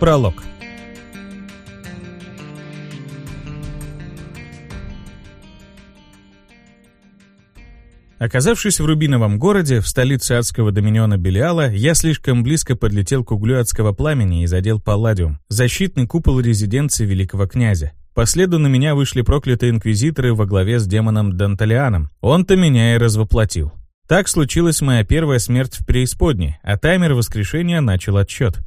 Пролог. Оказавшись в Рубиновом городе, в столице адского доминиона Белиала, я слишком близко подлетел к углю адского пламени и задел палладиум, защитный купол резиденции великого князя. По следу на меня вышли проклятые инквизиторы во главе с демоном Данталианом. Он-то меня и развоплотил. Так случилась моя первая смерть в преисподней, а таймер воскрешения начал отсчет.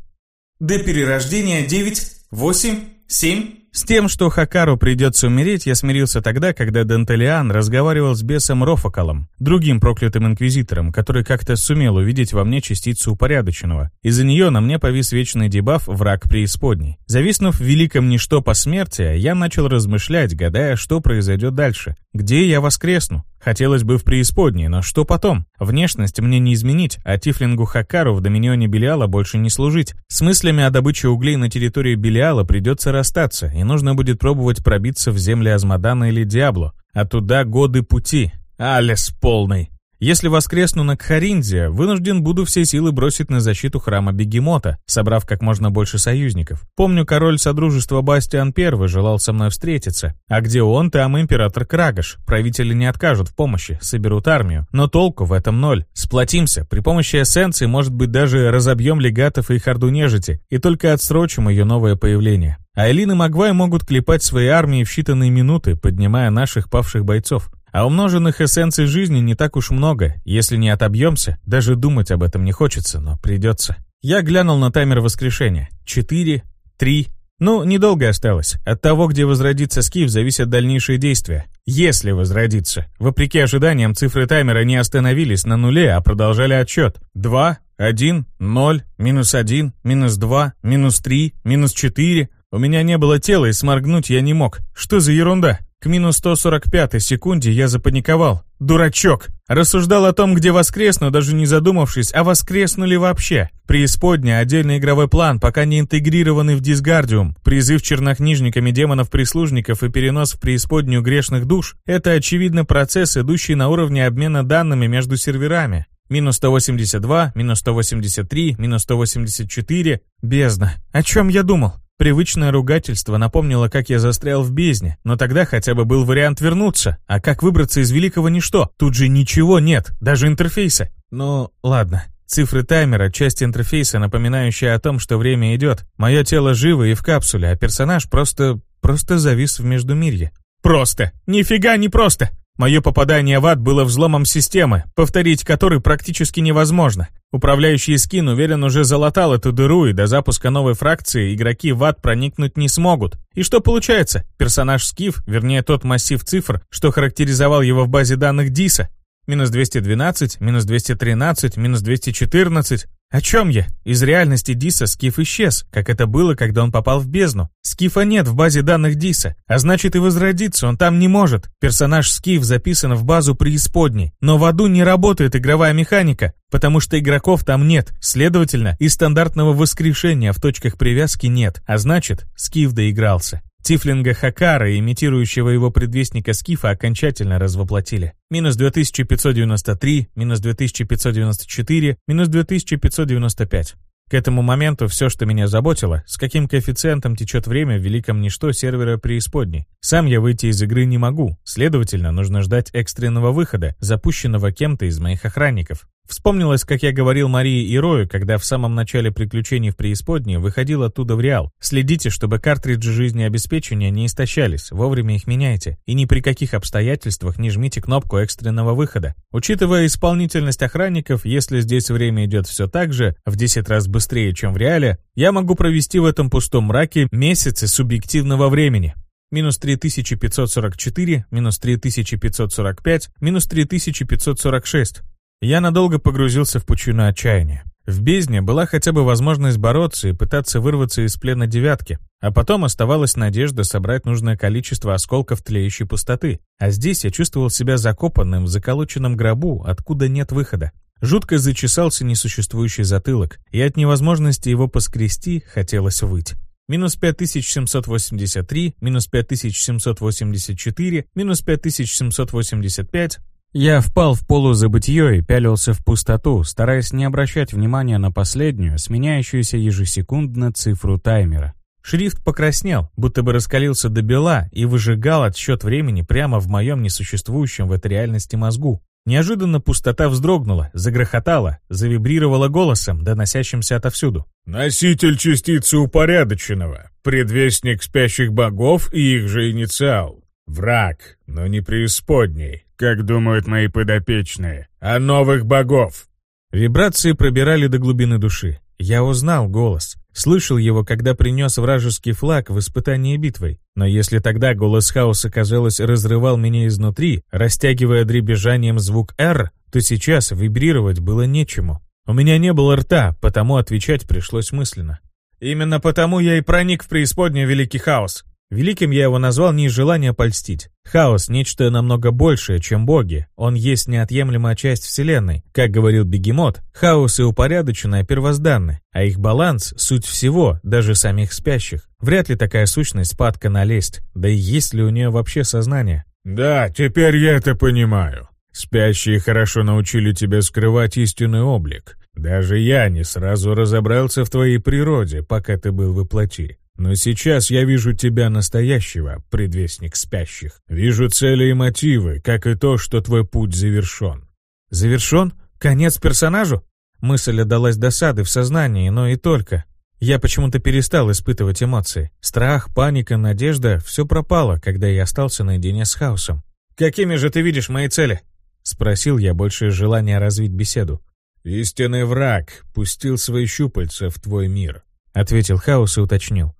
До перерождения 9, 8, 7. С тем, что Хакару придется умереть, я смирился тогда, когда Данталиан разговаривал с бесом Рофакалом, другим проклятым инквизитором, который как-то сумел увидеть во мне частицу упорядоченного. Из-за нее на мне повис вечный дебаф «Враг преисподней». Зависнув в великом ничто посмертия, я начал размышлять, гадая, что произойдет дальше. Где я воскресну? Хотелось бы в преисподней, но что потом? Внешность мне не изменить, а Тифлингу Хакару в доминионе Белиала больше не служить. С мыслями о добыче углей на территории Белиала придется расстаться, и нужно будет пробовать пробиться в земли Азмадана или Диабло. А туда годы пути. Алес полный. Если воскресну на Кхаринзе, вынужден буду все силы бросить на защиту храма Бегемота, собрав как можно больше союзников. Помню, король Содружества Бастиан I желал со мной встретиться. А где он, там император Крагаш. Правители не откажут в помощи, соберут армию. Но толку в этом ноль. Сплотимся. При помощи эссенции, может быть, даже разобьем легатов и их орду нежити, и только отсрочим ее новое появление. А Элин и Магвай могут клепать свои армии в считанные минуты, поднимая наших павших бойцов. А умноженных эссенций жизни не так уж много. Если не отобьемся, даже думать об этом не хочется, но придется. Я глянул на таймер воскрешения. Четыре, три... Ну, недолго осталось. От того, где возродится скиф, зависят дальнейшие действия. Если возродится. Вопреки ожиданиям, цифры таймера не остановились на нуле, а продолжали отсчет. Два, один, ноль, минус один, минус два, минус три, минус четыре. У меня не было тела, и сморгнуть я не мог. Что за ерунда? К минус 145 секунде я запаниковал. Дурачок! Рассуждал о том, где воскресну, даже не задумавшись, а воскресну ли вообще. Преисподня — отдельный игровой план, пока не интегрированный в дисгардиум. Призыв чернокнижниками демонов-прислужников и перенос в преисподнюю грешных душ — это, очевидно, процесс, идущий на уровне обмена данными между серверами. Минус 182, минус 183, минус 184. Бездна. О чем я думал? Привычное ругательство напомнило, как я застрял в бездне, но тогда хотя бы был вариант вернуться. А как выбраться из великого ничто? Тут же ничего нет, даже интерфейса. Ну, ладно. Цифры таймера — часть интерфейса, напоминающая о том, что время идет. Мое тело живо и в капсуле, а персонаж просто... просто завис в Междумирье. Просто! Нифига не просто! Мое попадание в ад было взломом системы, повторить который практически невозможно. Управляющий скин, уверен, уже залатал эту дыру, и до запуска новой фракции игроки в ад проникнуть не смогут. И что получается? Персонаж Скиф, вернее тот массив цифр, что характеризовал его в базе данных Диса, минус 212, минус 213, минус 214. О чем я? Из реальности Диса Скиф исчез, как это было, когда он попал в бездну. Скифа нет в базе данных Диса, а значит и возродиться он там не может. Персонаж Скиф записан в базу преисподней, но в аду не работает игровая механика, потому что игроков там нет, следовательно, и стандартного воскрешения в точках привязки нет, а значит, Скиф доигрался. Тифлинга Хакара, имитирующего его предвестника Скифа, окончательно развоплотили. Минус 2593, минус 2594, минус 2595. К этому моменту все, что меня заботило, с каким коэффициентом течет время в великом ничто сервера преисподней. Сам я выйти из игры не могу, следовательно, нужно ждать экстренного выхода, запущенного кем-то из моих охранников. Вспомнилось, как я говорил Марии и Рою, когда в самом начале приключений в преисподней выходил оттуда в Реал. Следите, чтобы картриджи жизнеобеспечения не истощались, вовремя их меняйте, и ни при каких обстоятельствах не жмите кнопку экстренного выхода. Учитывая исполнительность охранников, если здесь время идет все так же, в 10 раз быстрее, чем в Реале, я могу провести в этом пустом мраке месяцы субъективного времени минус 3544, минус 3545, минус 3546. Я надолго погрузился в пучину отчаяния. В бездне была хотя бы возможность бороться и пытаться вырваться из плена девятки, а потом оставалась надежда собрать нужное количество осколков тлеющей пустоты. А здесь я чувствовал себя закопанным в заколоченном гробу, откуда нет выхода. Жутко зачесался несуществующий затылок, и от невозможности его поскрести хотелось выть. Минус 5783, минус 5784, минус 5785, Я впал в полузабытье и пялился в пустоту, стараясь не обращать внимания на последнюю, сменяющуюся ежесекундно цифру таймера. Шрифт покраснел, будто бы раскалился до бела и выжигал отсчет времени прямо в моем несуществующем в этой реальности мозгу. Неожиданно пустота вздрогнула, загрохотала, завибрировала голосом, доносящимся отовсюду. «Носитель частицы упорядоченного, предвестник спящих богов и их же инициал. Враг, но не преисподней, как думают мои подопечные, а новых богов. Вибрации пробирали до глубины души. Я узнал голос. Слышал его, когда принес вражеский флаг в испытании битвой. Но если тогда голос хаоса, казалось, разрывал меня изнутри, растягивая дребезжанием звук «Р», то сейчас вибрировать было нечему. У меня не было рта, потому отвечать пришлось мысленно. «Именно потому я и проник в преисподнюю Великий Хаос. Великим я его назвал не из желания польстить. Хаос — нечто намного большее, чем боги. Он есть неотъемлемая часть Вселенной. Как говорил Бегемот, хаос и упорядоченное первозданны, а их баланс — суть всего, даже самих спящих. Вряд ли такая сущность падка налезть, да и есть ли у нее вообще сознание? «Да, теперь я это понимаю. Спящие хорошо научили тебя скрывать истинный облик. Даже я не сразу разобрался в твоей природе, пока ты был воплоти. Но сейчас я вижу тебя настоящего, предвестник спящих. Вижу цели и мотивы, как и то, что твой путь завершен. Завершен? Конец персонажу? Мысль отдалась досады в сознании, но и только. Я почему-то перестал испытывать эмоции. Страх, паника, надежда — все пропало, когда я остался наедине с хаосом. «Какими же ты видишь мои цели?» — спросил я, больше желания развить беседу. «Истинный враг пустил свои щупальца в твой мир», — ответил хаос и уточнил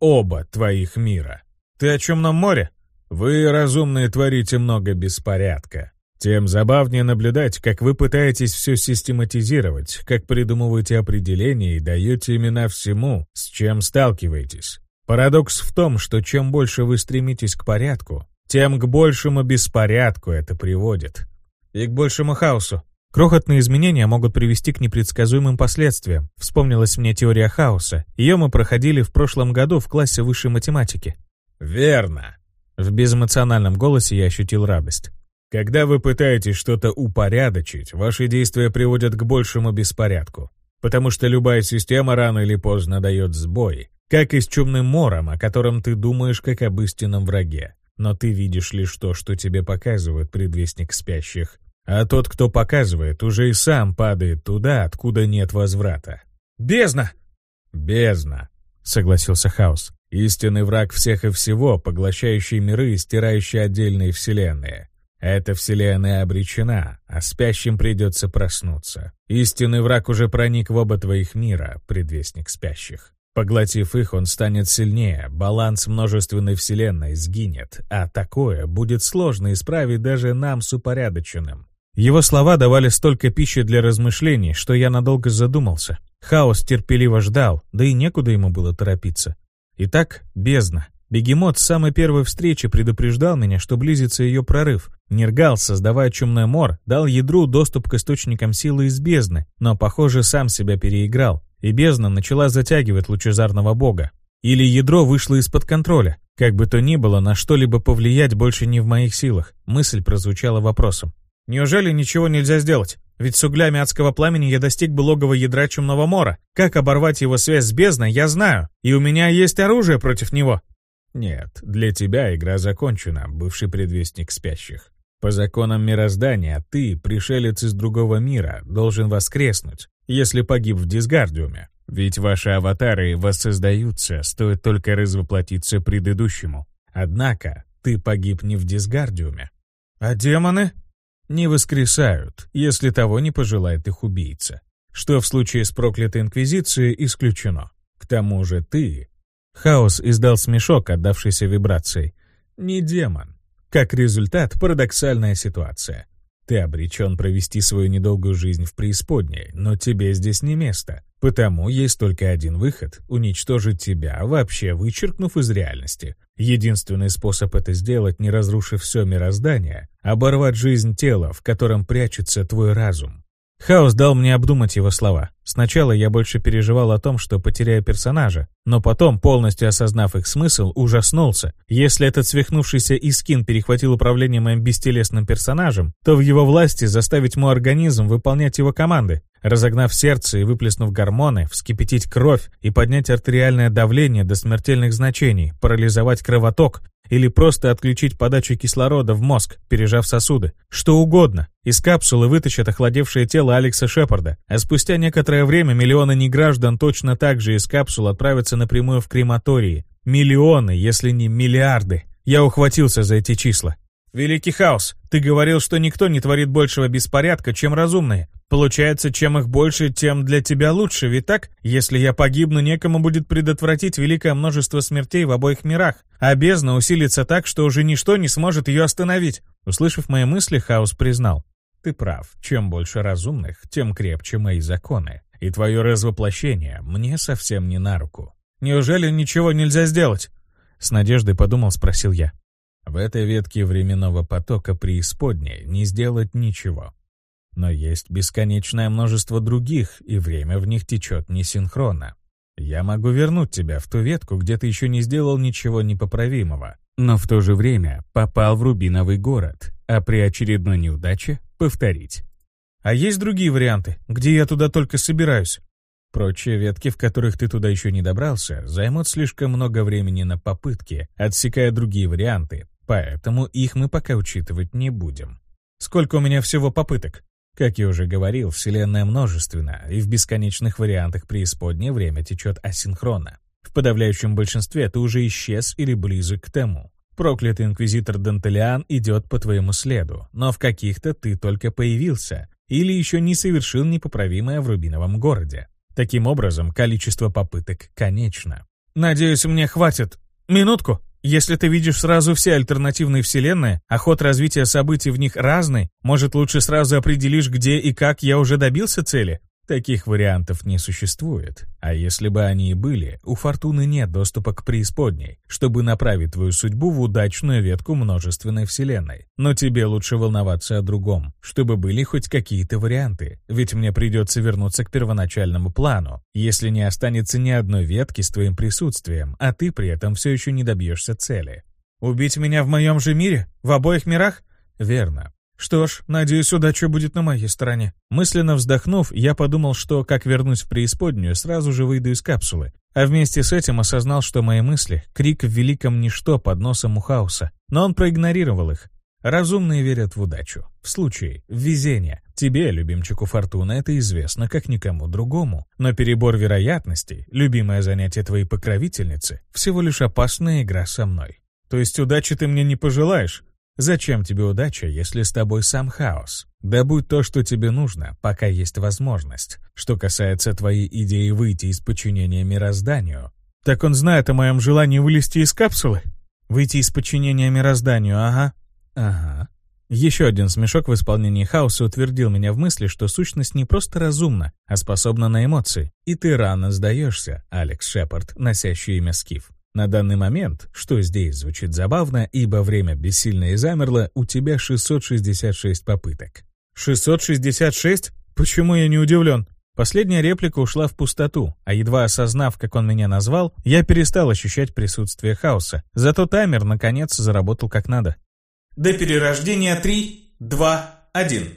оба твоих мира. Ты о чем нам море? Вы, разумные, творите много беспорядка. Тем забавнее наблюдать, как вы пытаетесь все систематизировать, как придумываете определения и даете имена всему, с чем сталкиваетесь. Парадокс в том, что чем больше вы стремитесь к порядку, тем к большему беспорядку это приводит. И к большему хаосу. Крохотные изменения могут привести к непредсказуемым последствиям. Вспомнилась мне теория хаоса. Ее мы проходили в прошлом году в классе высшей математики. «Верно». В безэмоциональном голосе я ощутил радость. «Когда вы пытаетесь что-то упорядочить, ваши действия приводят к большему беспорядку. Потому что любая система рано или поздно дает сбой. Как и с чумным мором, о котором ты думаешь как об истинном враге. Но ты видишь лишь то, что тебе показывает предвестник спящих. А тот, кто показывает, уже и сам падает туда, откуда нет возврата. «Бездна!» «Бездна», — согласился Хаус. «Истинный враг всех и всего, поглощающий миры и стирающий отдельные вселенные. Эта вселенная обречена, а спящим придется проснуться. Истинный враг уже проник в оба твоих мира, предвестник спящих. Поглотив их, он станет сильнее, баланс множественной вселенной сгинет, а такое будет сложно исправить даже нам с упорядоченным. Его слова давали столько пищи для размышлений, что я надолго задумался. Хаос терпеливо ждал, да и некуда ему было торопиться. Итак, бездна. Бегемот с самой первой встречи предупреждал меня, что близится ее прорыв. Нергал, создавая чумной мор, дал ядру доступ к источникам силы из бездны, но, похоже, сам себя переиграл, и бездна начала затягивать лучезарного бога. Или ядро вышло из-под контроля. Как бы то ни было, на что-либо повлиять больше не в моих силах. Мысль прозвучала вопросом. Неужели ничего нельзя сделать? Ведь с углями адского пламени я достиг бы логова ядра Чумного Мора. Как оборвать его связь с бездной, я знаю. И у меня есть оружие против него. Нет, для тебя игра закончена, бывший предвестник спящих. По законам мироздания ты, пришелец из другого мира, должен воскреснуть, если погиб в дисгардиуме. Ведь ваши аватары воссоздаются, стоит только развоплотиться предыдущему. Однако ты погиб не в дисгардиуме. А демоны? Не воскресают, если того не пожелает их убийца, что в случае с проклятой инквизицией исключено. К тому же ты... Хаос издал смешок, отдавшийся вибрацией. Не демон. Как результат, парадоксальная ситуация. Ты обречен провести свою недолгую жизнь в преисподней, но тебе здесь не место. Потому есть только один выход — уничтожить тебя, вообще вычеркнув из реальности. Единственный способ это сделать, не разрушив все мироздание — оборвать жизнь тела, в котором прячется твой разум. Хаос дал мне обдумать его слова. Сначала я больше переживал о том, что потеряю персонажа, но потом, полностью осознав их смысл, ужаснулся. Если этот свихнувшийся Искин перехватил управление моим бестелесным персонажем, то в его власти заставить мой организм выполнять его команды. Разогнав сердце и выплеснув гормоны, вскипятить кровь и поднять артериальное давление до смертельных значений, парализовать кровоток, или просто отключить подачу кислорода в мозг, пережав сосуды. Что угодно. Из капсулы вытащат охладевшее тело Алекса Шепарда, а спустя некоторое время миллионы неграждан точно так же из капсул отправятся напрямую в крематории. Миллионы, если не миллиарды. Я ухватился за эти числа. «Великий хаос, ты говорил, что никто не творит большего беспорядка, чем разумные. Получается, чем их больше, тем для тебя лучше, ведь так? Если я погибну, некому будет предотвратить великое множество смертей в обоих мирах, а бездна усилится так, что уже ничто не сможет ее остановить». Услышав мои мысли, хаос признал. «Ты прав. Чем больше разумных, тем крепче мои законы. И твое развоплощение мне совсем не на руку». «Неужели ничего нельзя сделать?» С надеждой подумал, спросил я. В этой ветке временного потока преисподней не сделать ничего. Но есть бесконечное множество других, и время в них течет несинхронно. Я могу вернуть тебя в ту ветку, где ты еще не сделал ничего непоправимого, но в то же время попал в Рубиновый город, а при очередной неудаче повторить. А есть другие варианты, где я туда только собираюсь? Прочие ветки, в которых ты туда еще не добрался, займут слишком много времени на попытки, отсекая другие варианты, Поэтому их мы пока учитывать не будем. Сколько у меня всего попыток? Как я уже говорил, Вселенная множественна, и в бесконечных вариантах преисподней время течет асинхронно. В подавляющем большинстве ты уже исчез или близок к тому. Проклятый инквизитор Дантелиан идет по твоему следу, но в каких-то ты только появился или еще не совершил непоправимое в Рубиновом городе. Таким образом, количество попыток конечно. «Надеюсь, мне хватит. Минутку!» Если ты видишь сразу все альтернативные вселенные, а ход развития событий в них разный, может лучше сразу определишь, где и как я уже добился цели? Таких вариантов не существует. А если бы они и были, у Фортуны нет доступа к преисподней, чтобы направить твою судьбу в удачную ветку множественной вселенной. Но тебе лучше волноваться о другом, чтобы были хоть какие-то варианты, ведь мне придется вернуться к первоначальному плану, если не останется ни одной ветки с твоим присутствием, а ты при этом все еще не добьешься цели. «Убить меня в моем же мире? В обоих мирах?» «Верно. Что ж, надеюсь, удача будет на моей стороне. Мысленно вздохнув, я подумал, что, как вернусь в преисподнюю, сразу же выйду из капсулы. А вместе с этим осознал, что мои мысли — крик в великом ничто под носом у хаоса. Но он проигнорировал их. Разумные верят в удачу. В случае, в везение. Тебе, любимчику Фортуна, это известно, как никому другому. Но перебор вероятностей, любимое занятие твоей покровительницы, всего лишь опасная игра со мной. То есть удачи ты мне не пожелаешь? Зачем тебе удача, если с тобой сам хаос? Да будь то, что тебе нужно, пока есть возможность. Что касается твоей идеи выйти из подчинения мирозданию... Так он знает о моем желании вылезти из капсулы? Выйти из подчинения мирозданию, ага. Ага. Еще один смешок в исполнении хаоса утвердил меня в мысли, что сущность не просто разумна, а способна на эмоции. И ты рано сдаешься, Алекс Шепард, носящий имя Скиф. На данный момент, что здесь звучит забавно, ибо время бессильно и замерло, у тебя 666 попыток. 666? Почему я не удивлен? Последняя реплика ушла в пустоту, а едва осознав, как он меня назвал, я перестал ощущать присутствие хаоса. Зато таймер, наконец, заработал как надо. До перерождения 3, 2, 1.